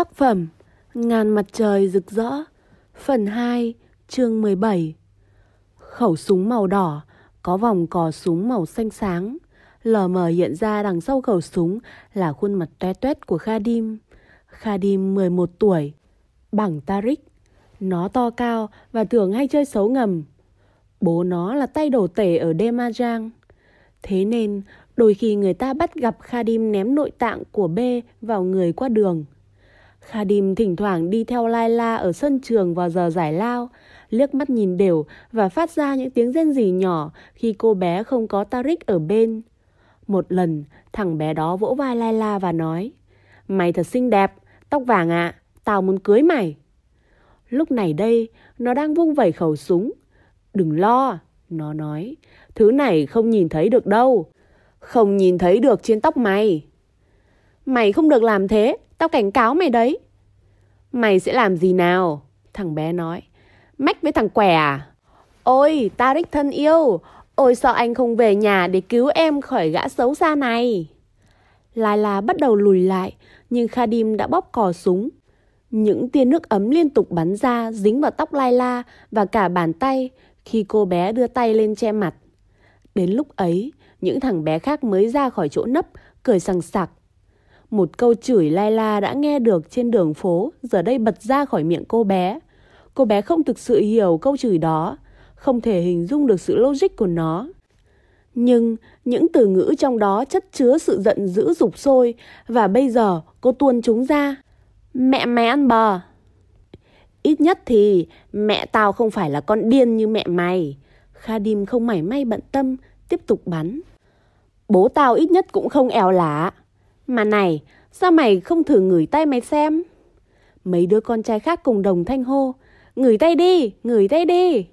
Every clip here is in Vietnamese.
Tác phẩm Ngàn mặt trời rực rỡ, Phần 2 chương 17 Khẩu súng màu đỏ, Có vòng cò súng màu xanh sáng. Lờ mờ hiện ra đằng sau khẩu súng Là khuôn mặt toe toét của Khadim. Khadim 11 tuổi, Bằng Tarik Nó to cao và thường hay chơi xấu ngầm. Bố nó là tay đổ tể ở Demajang Thế nên, đôi khi người ta bắt gặp Khadim ném nội tạng của B vào người qua đường. Khadim thỉnh thoảng đi theo Laila ở sân trường vào giờ giải lao, liếc mắt nhìn đều và phát ra những tiếng rên rỉ nhỏ khi cô bé không có Tarik ở bên. Một lần, thằng bé đó vỗ vai Laila và nói Mày thật xinh đẹp, tóc vàng ạ, tao muốn cưới mày. Lúc này đây, nó đang vung vẩy khẩu súng. Đừng lo, nó nói, thứ này không nhìn thấy được đâu. Không nhìn thấy được trên tóc mày. Mày không được làm thế, Tao cảnh cáo mày đấy. Mày sẽ làm gì nào? Thằng bé nói. Mách với thằng què à? Ôi, Tarik thân yêu. Ôi sợ anh không về nhà để cứu em khỏi gã xấu xa này. Lai La bắt đầu lùi lại, nhưng Khadim đã bóp cò súng. Những tia nước ấm liên tục bắn ra, dính vào tóc Lai La và cả bàn tay khi cô bé đưa tay lên che mặt. Đến lúc ấy, những thằng bé khác mới ra khỏi chỗ nấp, cười sằng sặc. Một câu chửi lai la đã nghe được trên đường phố giờ đây bật ra khỏi miệng cô bé. Cô bé không thực sự hiểu câu chửi đó, không thể hình dung được sự logic của nó. Nhưng những từ ngữ trong đó chất chứa sự giận dữ rục sôi và bây giờ cô tuôn chúng ra. Mẹ mày ăn bò. Ít nhất thì mẹ tao không phải là con điên như mẹ mày. Khadim không mảy may bận tâm, tiếp tục bắn. Bố tao ít nhất cũng không eo lả. Mà này, sao mày không thử ngửi tay mày xem? Mấy đứa con trai khác cùng đồng thanh hô. Ngửi tay đi, ngửi tay đi.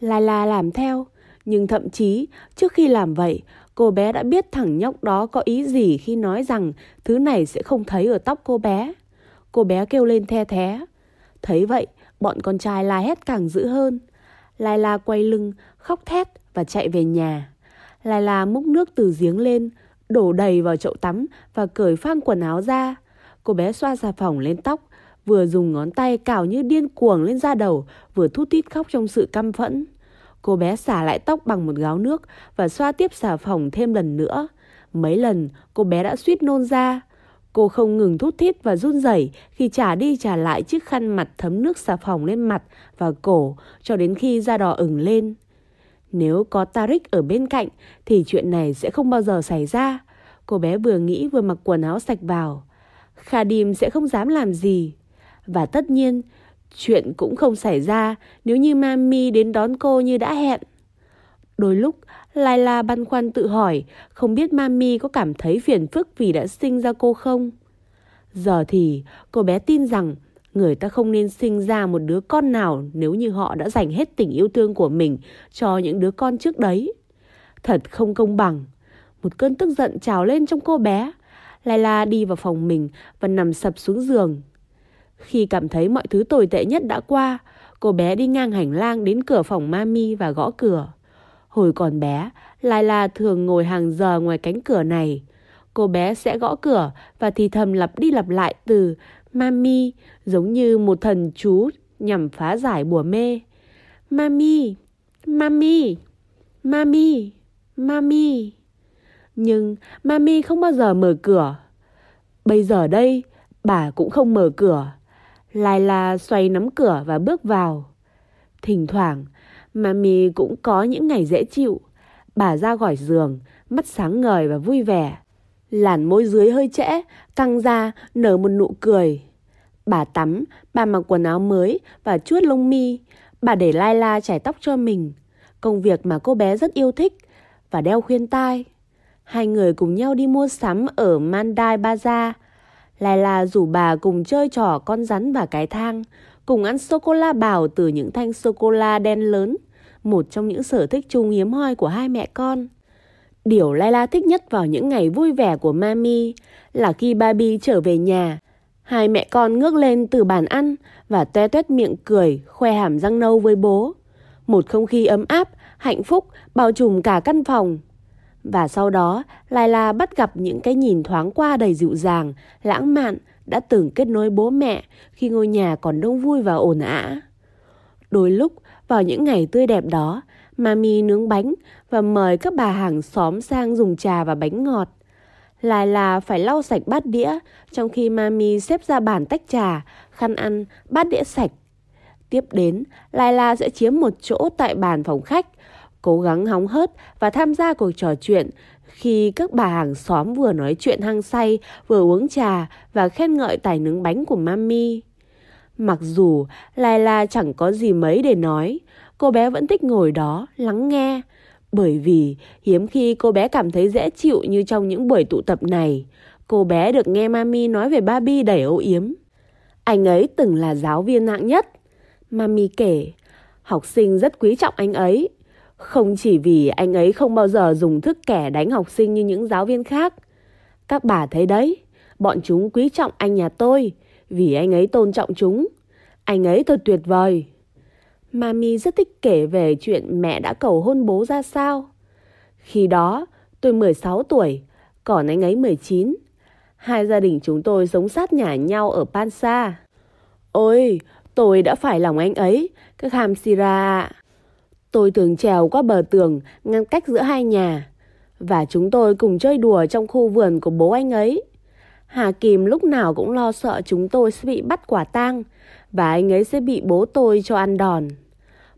Lai La làm theo. Nhưng thậm chí, trước khi làm vậy, cô bé đã biết thằng nhóc đó có ý gì khi nói rằng thứ này sẽ không thấy ở tóc cô bé. Cô bé kêu lên the thé. Thấy vậy, bọn con trai la hét càng dữ hơn. Lai La quay lưng, khóc thét và chạy về nhà. Lai La múc nước từ giếng lên, đổ đầy vào chậu tắm và cởi phang quần áo ra. Cô bé xoa xà phòng lên tóc, vừa dùng ngón tay cào như điên cuồng lên da đầu, vừa thút tít khóc trong sự căm phẫn. Cô bé xả lại tóc bằng một gáo nước và xoa tiếp xà phòng thêm lần nữa. Mấy lần cô bé đã suýt nôn ra. Cô không ngừng thút thít và run rẩy khi trả đi trả lại chiếc khăn mặt thấm nước xà phòng lên mặt và cổ cho đến khi da đỏ ửng lên. Nếu có Tarik ở bên cạnh thì chuyện này sẽ không bao giờ xảy ra. Cô bé vừa nghĩ vừa mặc quần áo sạch vào. Khadim sẽ không dám làm gì. Và tất nhiên, chuyện cũng không xảy ra nếu như Mami đến đón cô như đã hẹn. Đôi lúc, Laila băn khoăn tự hỏi không biết Mami có cảm thấy phiền phức vì đã sinh ra cô không. Giờ thì cô bé tin rằng Người ta không nên sinh ra một đứa con nào nếu như họ đã dành hết tình yêu thương của mình cho những đứa con trước đấy. Thật không công bằng. Một cơn tức giận trào lên trong cô bé. Laila đi vào phòng mình và nằm sập xuống giường. Khi cảm thấy mọi thứ tồi tệ nhất đã qua, cô bé đi ngang hành lang đến cửa phòng mami và gõ cửa. Hồi còn bé, Laila thường ngồi hàng giờ ngoài cánh cửa này. Cô bé sẽ gõ cửa và thì thầm lặp đi lặp lại từ Mami giống như một thần chú nhằm phá giải bùa mê. Mami, Mami, Mami, Mami. Nhưng Mami không bao giờ mở cửa. Bây giờ đây, bà cũng không mở cửa. Lai la xoay nắm cửa và bước vào. Thỉnh thoảng, Mami cũng có những ngày dễ chịu. Bà ra khỏi giường, mắt sáng ngời và vui vẻ. Làn môi dưới hơi trễ, căng ra, nở một nụ cười. Bà tắm, bà mặc quần áo mới và chuốt lông mi. Bà để Lai La chải tóc cho mình. Công việc mà cô bé rất yêu thích và đeo khuyên tai. Hai người cùng nhau đi mua sắm ở Mandai Bazaar. Lai La rủ bà cùng chơi trò con rắn và cái thang, cùng ăn sô-cô-la bào từ những thanh sô-cô-la đen lớn, một trong những sở thích chung hiếm hoi của hai mẹ con. Điều Layla thích nhất vào những ngày vui vẻ của Mami là khi Barbie trở về nhà. Hai mẹ con ngước lên từ bàn ăn và toe toét miệng cười, khoe hàm răng nâu với bố. Một không khí ấm áp, hạnh phúc bao trùm cả căn phòng. Và sau đó, Layla bắt gặp những cái nhìn thoáng qua đầy dịu dàng, lãng mạn đã từng kết nối bố mẹ khi ngôi nhà còn đông vui và ồn ả. Đôi lúc, vào những ngày tươi đẹp đó, Mami nướng bánh và mời các bà hàng xóm sang dùng trà và bánh ngọt. Lại là phải lau sạch bát đĩa, trong khi Mami xếp ra bàn tách trà, khăn ăn, bát đĩa sạch. Tiếp đến, Lai La sẽ chiếm một chỗ tại bàn phòng khách, cố gắng hóng hớt và tham gia cuộc trò chuyện khi các bà hàng xóm vừa nói chuyện hăng say, vừa uống trà và khen ngợi tài nướng bánh của Mami. Mặc dù Lai La chẳng có gì mấy để nói, cô bé vẫn thích ngồi đó, lắng nghe. Bởi vì hiếm khi cô bé cảm thấy dễ chịu như trong những buổi tụ tập này. Cô bé được nghe Mami nói về Barbie đầy âu yếm. Anh ấy từng là giáo viên hạng nhất. Mami kể, học sinh rất quý trọng anh ấy. Không chỉ vì anh ấy không bao giờ dùng thức kẻ đánh học sinh như những giáo viên khác. Các bà thấy đấy, bọn chúng quý trọng anh nhà tôi vì anh ấy tôn trọng chúng. Anh ấy thật tuyệt vời. Mami rất thích kể về chuyện mẹ đã cầu hôn bố ra sao. Khi đó, tôi 16 tuổi, còn anh ấy 19. Hai gia đình chúng tôi sống sát nhà nhau ở Pansa. Ôi, tôi đã phải lòng anh ấy, các hàm Sira Tôi thường trèo qua bờ tường ngăn cách giữa hai nhà. Và chúng tôi cùng chơi đùa trong khu vườn của bố anh ấy. Hà Kim lúc nào cũng lo sợ chúng tôi sẽ bị bắt quả tang và anh ấy sẽ bị bố tôi cho ăn đòn.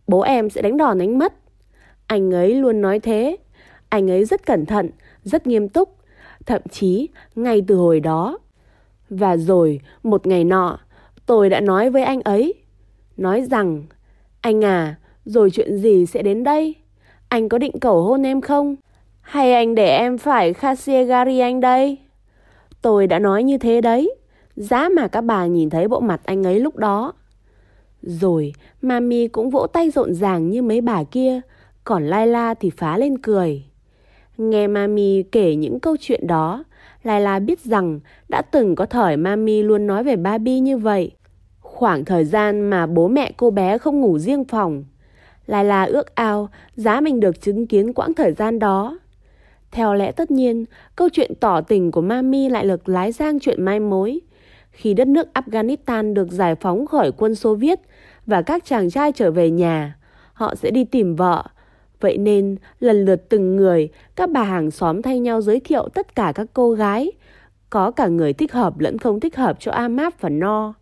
Bố em sẽ đánh đòn đánh mất. Anh ấy luôn nói thế. Anh ấy rất cẩn thận, rất nghiêm túc, thậm chí ngay từ hồi đó. Và rồi, một ngày nọ, tôi đã nói với anh ấy, nói rằng, anh à, rồi chuyện gì sẽ đến đây? Anh có định cầu hôn em không? Hay anh để em phải Khasiegari anh đây? Tôi đã nói như thế đấy. Giá mà các bà nhìn thấy bộ mặt anh ấy lúc đó. Rồi, Mami cũng vỗ tay rộn ràng như mấy bà kia, còn Laila thì phá lên cười. Nghe Mami kể những câu chuyện đó, Laila biết rằng đã từng có thời Mami luôn nói về Barbie như vậy. Khoảng thời gian mà bố mẹ cô bé không ngủ riêng phòng. Laila ước ao giá mình được chứng kiến quãng thời gian đó. Theo lẽ tất nhiên, câu chuyện tỏ tình của Mami lại được lái sang chuyện mai mối. Khi đất nước Afghanistan được giải phóng khỏi quân Xô Viết và các chàng trai trở về nhà, họ sẽ đi tìm vợ. Vậy nên, lần lượt từng người, các bà hàng xóm thay nhau giới thiệu tất cả các cô gái. Có cả người thích hợp lẫn không thích hợp cho Amap và No.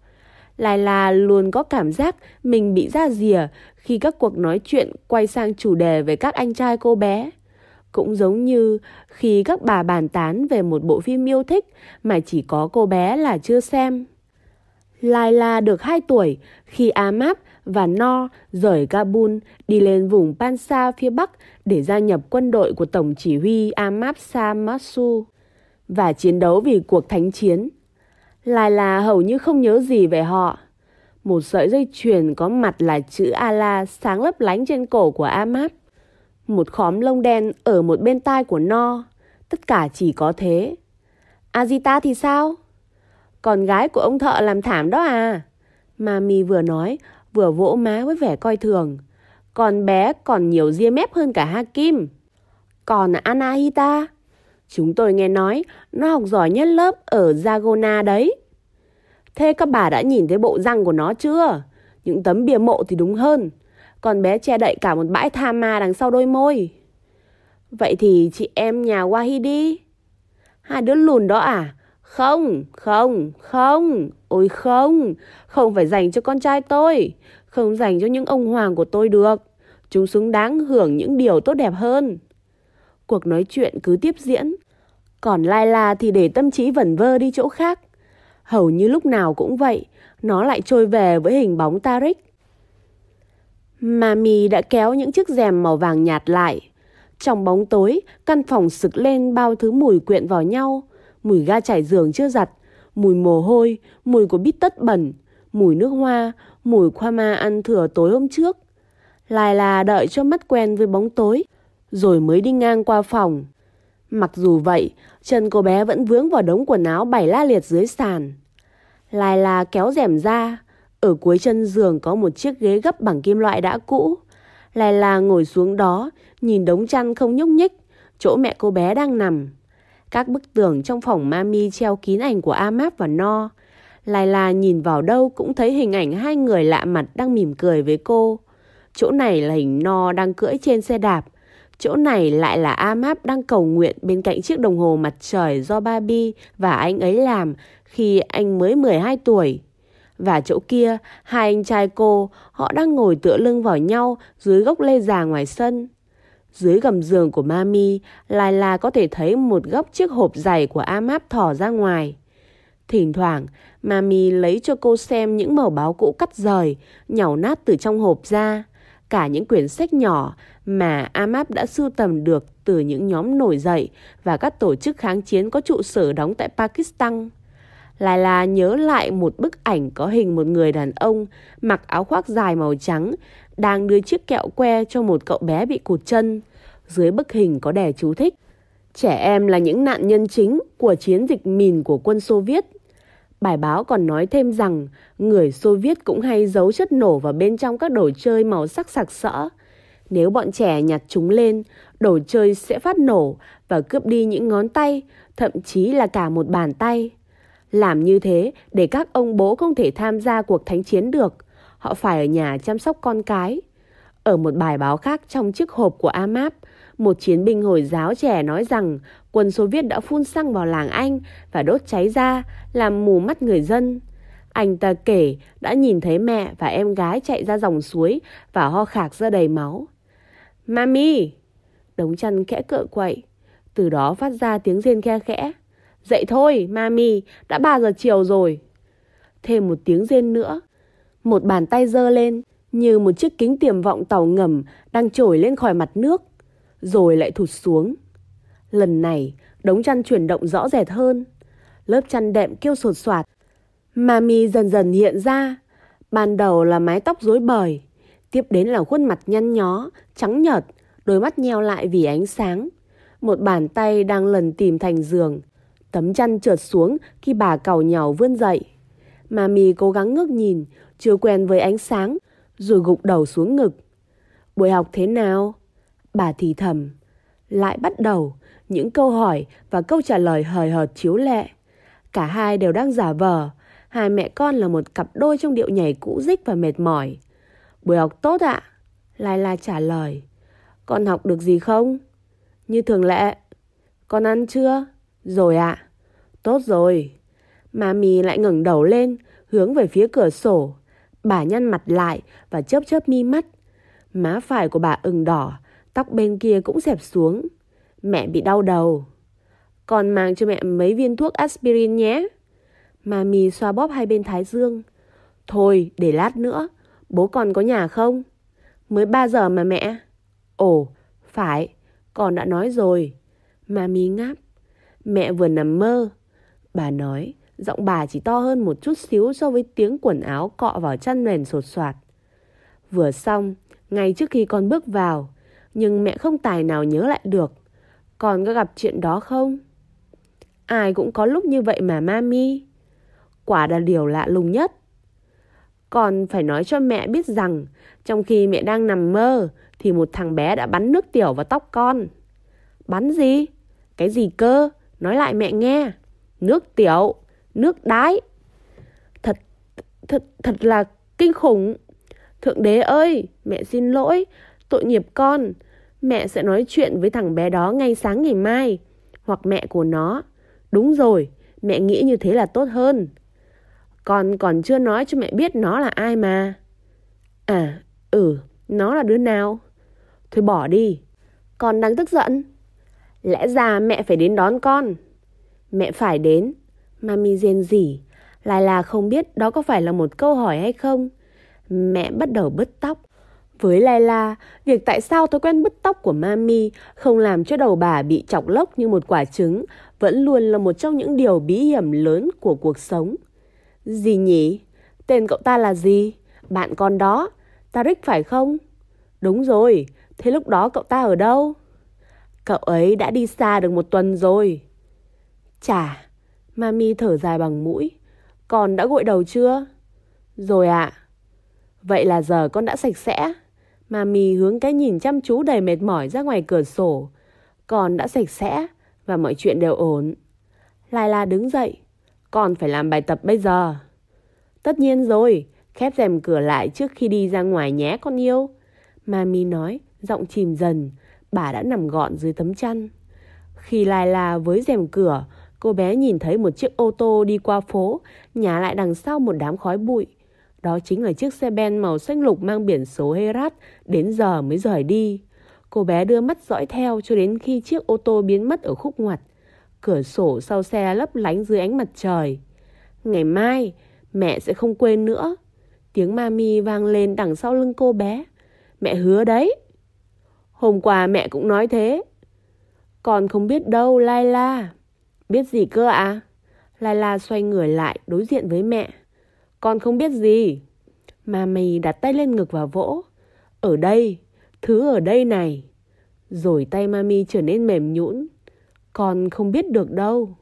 Lai La luôn có cảm giác mình bị ra rìa khi các cuộc nói chuyện quay sang chủ đề về các anh trai cô bé. Cũng giống như khi các bà bàn tán về một bộ phim yêu thích mà chỉ có cô bé là chưa xem. Laila được 2 tuổi khi Amap và No rời Kabul đi lên vùng Pansa phía Bắc để gia nhập quân đội của Tổng chỉ huy Amap Samasu và chiến đấu vì cuộc thánh chiến. Laila hầu như không nhớ gì về họ. Một sợi dây chuyền có mặt là chữ Allah sáng lấp lánh trên cổ của Amap một khóm lông đen ở một bên tai của No. Tất cả chỉ có thế. Azita thì sao? Con gái của ông thợ làm thảm đó à? Mami vừa nói, vừa vỗ má với vẻ coi thường. Con bé còn nhiều ria mép hơn cả Hakim. Còn Anahita? Chúng tôi nghe nói nó học giỏi nhất lớp ở Zagona đấy. Thế các bà đã nhìn thấy bộ răng của nó chưa? Những tấm bia mộ thì đúng hơn. Còn bé che đậy cả một bãi tha ma đằng sau đôi môi. Vậy thì chị em nhà Wahidi? Hai đứa lùn đó à? Không, không, không, ôi không, không phải dành cho con trai tôi, không dành cho những ông hoàng của tôi được. Chúng xứng đáng hưởng những điều tốt đẹp hơn. Cuộc nói chuyện cứ tiếp diễn. Còn Lai La thì để tâm trí vẩn vơ đi chỗ khác. Hầu như lúc nào cũng vậy, nó lại trôi về với hình bóng Tarik. Mami đã kéo những chiếc rèm màu vàng nhạt lại. Trong bóng tối, căn phòng sực lên bao thứ mùi quyện vào nhau. Mùi ga trải giường chưa giặt, mùi mồ hôi, mùi của bít tất bẩn, mùi nước hoa, mùi khoa ma ăn thừa tối hôm trước. Lại là đợi cho mắt quen với bóng tối, rồi mới đi ngang qua phòng. Mặc dù vậy, chân cô bé vẫn vướng vào đống quần áo bày la liệt dưới sàn. Lai là kéo rèm ra, ở cuối chân giường có một chiếc ghế gấp bằng kim loại đã cũ. Lai là ngồi xuống đó, nhìn đống chăn không nhúc nhích, chỗ mẹ cô bé đang nằm. Các bức tường trong phòng mami treo kín ảnh của Amap và No. Lai La nhìn vào đâu cũng thấy hình ảnh hai người lạ mặt đang mỉm cười với cô. Chỗ này là hình no đang cưỡi trên xe đạp. Chỗ này lại là Amap đang cầu nguyện bên cạnh chiếc đồng hồ mặt trời do Barbie và anh ấy làm khi anh mới 12 tuổi. Và chỗ kia, hai anh trai cô, họ đang ngồi tựa lưng vào nhau dưới gốc lê già ngoài sân. Dưới gầm giường của Mami, Lai La có thể thấy một góc chiếc hộp giày của Amap thỏ ra ngoài. Thỉnh thoảng, Mami lấy cho cô xem những mẩu báo cũ cắt rời, nhàu nát từ trong hộp ra. Cả những quyển sách nhỏ mà Amap đã sưu tầm được từ những nhóm nổi dậy và các tổ chức kháng chiến có trụ sở đóng tại Pakistan. Lai La nhớ lại một bức ảnh có hình một người đàn ông mặc áo khoác dài màu trắng đang đưa chiếc kẹo que cho một cậu bé bị cụt chân. Dưới bức hình có đè chú thích. Trẻ em là những nạn nhân chính của chiến dịch mìn của quân Xô Viết. Bài báo còn nói thêm rằng người Xô Viết cũng hay giấu chất nổ vào bên trong các đồ chơi màu sắc sặc sỡ. Nếu bọn trẻ nhặt chúng lên, đồ chơi sẽ phát nổ và cướp đi những ngón tay, thậm chí là cả một bàn tay. Làm như thế để các ông bố không thể tham gia cuộc thánh chiến được. Họ phải ở nhà chăm sóc con cái. Ở một bài báo khác trong chiếc hộp của Amap, một chiến binh Hồi giáo trẻ nói rằng quân Xô Viết đã phun xăng vào làng Anh và đốt cháy ra, làm mù mắt người dân. Anh ta kể đã nhìn thấy mẹ và em gái chạy ra dòng suối và ho khạc ra đầy máu. Mami! Đống chăn khẽ cựa quậy. Từ đó phát ra tiếng rên khe khẽ. Dậy thôi, Mami, đã 3 giờ chiều rồi. Thêm một tiếng rên nữa. Một bàn tay dơ lên, như một chiếc kính tiềm vọng tàu ngầm đang trồi lên khỏi mặt nước, rồi lại thụt xuống. Lần này, đống chăn chuyển động rõ rệt hơn. Lớp chăn đệm kêu sột soạt. Mami dần dần hiện ra. Ban đầu là mái tóc rối bời. Tiếp đến là khuôn mặt nhăn nhó, trắng nhợt, đôi mắt nheo lại vì ánh sáng. Một bàn tay đang lần tìm thành giường. Tấm chăn trượt xuống khi bà cào nhỏ vươn dậy. Mami cố gắng ngước nhìn, chưa quen với ánh sáng, rồi gục đầu xuống ngực. Buổi học thế nào? Bà thì thầm. Lại bắt đầu, những câu hỏi và câu trả lời hời hợt chiếu lệ. Cả hai đều đang giả vờ. Hai mẹ con là một cặp đôi trong điệu nhảy cũ dích và mệt mỏi. Buổi học tốt ạ. Lai La trả lời. Con học được gì không? Như thường lệ. Con ăn chưa? Rồi ạ. Tốt rồi. Mami lại ngẩng đầu lên, hướng về phía cửa sổ. Bà nhăn mặt lại và chớp chớp mi mắt. Má phải của bà ửng đỏ, tóc bên kia cũng xẹp xuống. Mẹ bị đau đầu. Con mang cho mẹ mấy viên thuốc aspirin nhé. Mami xoa bóp hai bên thái dương. Thôi, để lát nữa. Bố con có nhà không? Mới 3 giờ mà mẹ. Ồ, phải, con đã nói rồi. Mami ngáp. Mẹ vừa nằm mơ. Bà nói, giọng bà chỉ to hơn một chút xíu so với tiếng quần áo cọ vào chăn mền sột soạt. Vừa xong, ngay trước khi con bước vào, nhưng mẹ không tài nào nhớ lại được. Con có gặp chuyện đó không? Ai cũng có lúc như vậy mà mami. Quả là điều lạ lùng nhất. Con phải nói cho mẹ biết rằng trong khi mẹ đang nằm mơ thì một thằng bé đã bắn nước tiểu vào tóc con. Bắn gì? Cái gì cơ? Nói lại mẹ nghe. Nước tiểu, nước đái. Thật, thật, thật là kinh khủng. Thượng đế ơi, mẹ xin lỗi, tội nghiệp con. Mẹ sẽ nói chuyện với thằng bé đó ngay sáng ngày mai. Hoặc mẹ của nó. Đúng rồi, mẹ nghĩ như thế là tốt hơn. Con còn chưa nói cho mẹ biết nó là ai mà. À, ừ, nó là đứa nào? Thôi bỏ đi. Con đang tức giận. Lẽ ra mẹ phải đến đón con. Mẹ phải đến. Mami rên rỉ. Lại là không biết đó có phải là một câu hỏi hay không. Mẹ bắt đầu bứt tóc. Với Layla, việc tại sao thói quen bứt tóc của Mami không làm cho đầu bà bị chọc lốc như một quả trứng vẫn luôn là một trong những điều bí hiểm lớn của cuộc sống. Gì nhỉ? Tên cậu ta là gì? Bạn con đó. Tarik phải không? Đúng rồi. Thế lúc đó cậu ta ở đâu? Cậu ấy đã đi xa được một tuần rồi. Chà. Mami thở dài bằng mũi. Con đã gội đầu chưa? Rồi ạ. À. Vậy là giờ con đã sạch sẽ. Mami hướng cái nhìn chăm chú đầy mệt mỏi ra ngoài cửa sổ. Con đã sạch sẽ và mọi chuyện đều ổn. Lai La đứng dậy. Con phải làm bài tập bây giờ. Tất nhiên rồi, khép rèm cửa lại trước khi đi ra ngoài nhé con yêu. Mami nói, giọng chìm dần, bà đã nằm gọn dưới tấm chăn. Khi lai la với rèm cửa, cô bé nhìn thấy một chiếc ô tô đi qua phố, nhả lại đằng sau một đám khói bụi. Đó chính là chiếc xe ben màu xanh lục mang biển số Herat, đến giờ mới rời đi. Cô bé đưa mắt dõi theo cho đến khi chiếc ô tô biến mất ở khúc ngoặt. Cửa sổ sau xe lấp lánh dưới ánh mặt trời. Ngày mai, mẹ sẽ không quên nữa. Tiếng mami vang lên đằng sau lưng cô bé. Mẹ hứa đấy. Hôm qua mẹ cũng nói thế. Con không biết đâu, Laila. Biết gì cơ à? Laila xoay người lại đối diện với mẹ. Con không biết gì. Mami đặt tay lên ngực và vỗ. Ở đây, thứ ở đây này. Rồi tay Mami trở nên mềm nhũn. Con không biết được đâu.